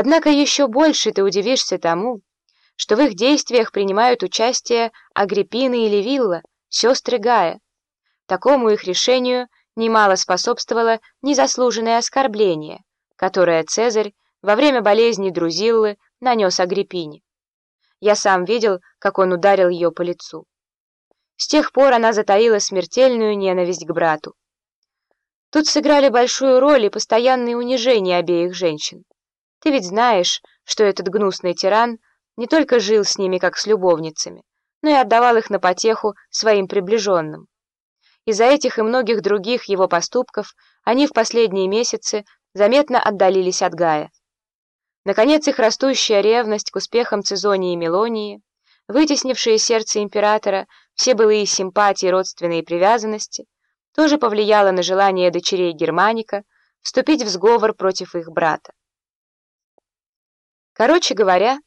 Однако еще больше ты удивишься тому, что в их действиях принимают участие Агриппина и Левилла, сестры Гая. Такому их решению немало способствовало незаслуженное оскорбление, которое Цезарь во время болезни Друзиллы нанес Агриппине. Я сам видел, как он ударил ее по лицу. С тех пор она затаила смертельную ненависть к брату. Тут сыграли большую роль и постоянные унижения обеих женщин. Ты ведь знаешь, что этот гнусный тиран не только жил с ними как с любовницами, но и отдавал их на потеху своим приближенным. Из-за этих и многих других его поступков они в последние месяцы заметно отдалились от Гая. Наконец, их растущая ревность к успехам Цезонии и Мелонии, вытеснившие сердце императора все былые симпатии и родственные привязанности, тоже повлияло на желание дочерей Германика вступить в сговор против их брата. Короче говоря,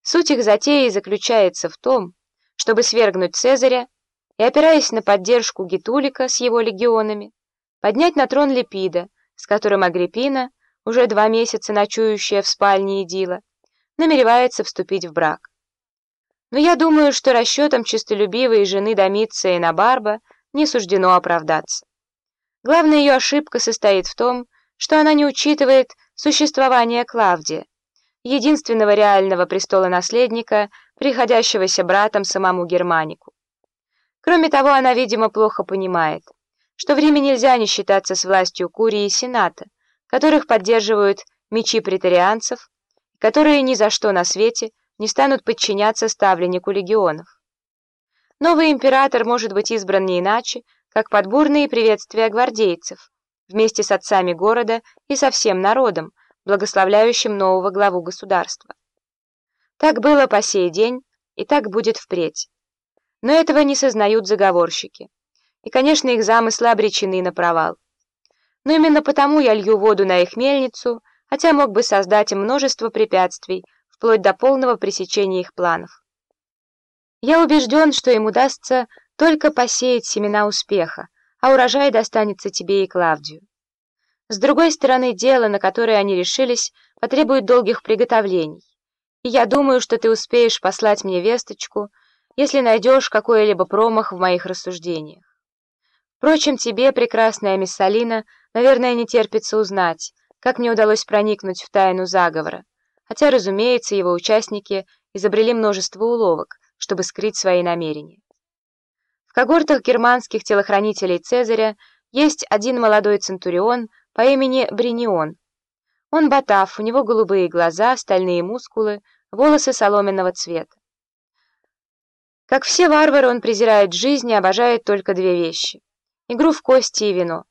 суть их затеи заключается в том, чтобы свергнуть Цезаря и, опираясь на поддержку Гитулика с его легионами, поднять на трон Лепида, с которым Агриппина, уже два месяца ночующая в спальне Идила, намеревается вступить в брак. Но я думаю, что расчетам честолюбивой жены Домиция и Набарба не суждено оправдаться. Главная ее ошибка состоит в том, что она не учитывает существование Клавдия, единственного реального престола-наследника, приходящегося братом самому Германику. Кроме того, она, видимо, плохо понимает, что в Риме нельзя не считаться с властью Курии и Сената, которых поддерживают мечи претарианцев, которые ни за что на свете не станут подчиняться ставленнику легионов. Новый император может быть избран не иначе, как под бурные приветствия гвардейцев, вместе с отцами города и со всем народом, благословляющим нового главу государства. Так было по сей день и так будет впредь. Но этого не сознают заговорщики. И, конечно, их замыслы обречены на провал. Но именно потому я лью воду на их мельницу, хотя мог бы создать множество препятствий, вплоть до полного пресечения их планов. Я убежден, что им удастся только посеять семена успеха, а урожай достанется тебе и Клавдию. С другой стороны, дело, на которое они решились, потребует долгих приготовлений. И я думаю, что ты успеешь послать мне весточку, если найдешь какой-либо промах в моих рассуждениях. Впрочем, тебе, прекрасная мисс Салина, наверное, не терпится узнать, как мне удалось проникнуть в тайну заговора, хотя, разумеется, его участники изобрели множество уловок, чтобы скрыть свои намерения. В когортах германских телохранителей Цезаря есть один молодой центурион, по имени Бринион. Он ботав, у него голубые глаза, стальные мускулы, волосы соломенного цвета. Как все варвары, он презирает жизнь и обожает только две вещи — игру в кости и вино.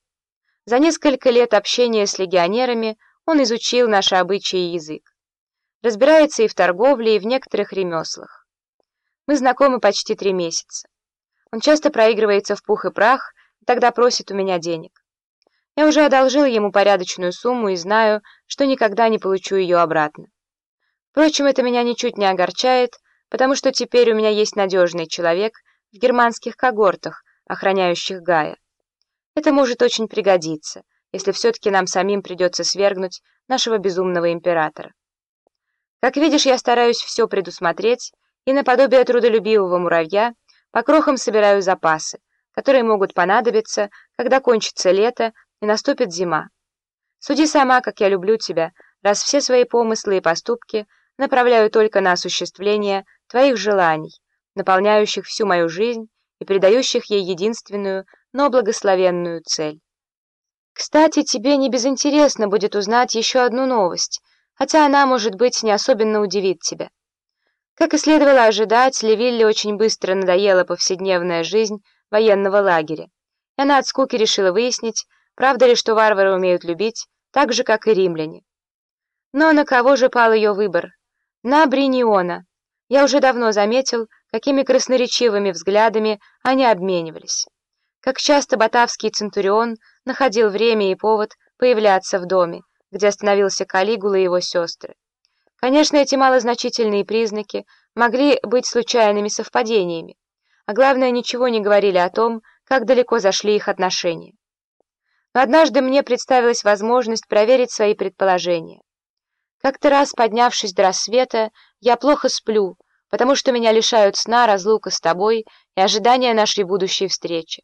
За несколько лет общения с легионерами он изучил наши обычаи и язык. Разбирается и в торговле, и в некоторых ремеслах. Мы знакомы почти три месяца. Он часто проигрывается в пух и прах, и тогда просит у меня денег. Я уже одолжил ему порядочную сумму и знаю, что никогда не получу ее обратно. Впрочем, это меня ничуть не огорчает, потому что теперь у меня есть надежный человек в германских когортах, охраняющих Гая. Это может очень пригодиться, если все-таки нам самим придется свергнуть нашего безумного императора. Как видишь, я стараюсь все предусмотреть, и наподобие трудолюбивого муравья по крохам собираю запасы, которые могут понадобиться, когда кончится лето и наступит зима. Суди сама, как я люблю тебя, раз все свои помыслы и поступки направляю только на осуществление твоих желаний, наполняющих всю мою жизнь и придающих ей единственную, но благословенную цель. Кстати, тебе не безинтересно будет узнать еще одну новость, хотя она, может быть, не особенно удивит тебя. Как и следовало ожидать, Левилле очень быстро надоела повседневная жизнь военного лагеря, и она от скуки решила выяснить, Правда ли, что варвары умеют любить, так же, как и римляне? Но на кого же пал ее выбор? На Бриниона. Я уже давно заметил, какими красноречивыми взглядами они обменивались. Как часто батавский центурион находил время и повод появляться в доме, где остановился Калигула и его сестры. Конечно, эти малозначительные признаки могли быть случайными совпадениями, а главное, ничего не говорили о том, как далеко зашли их отношения. Но однажды мне представилась возможность проверить свои предположения. Как-то раз, поднявшись до рассвета, я плохо сплю, потому что меня лишают сна разлука с тобой и ожидания нашей будущей встречи.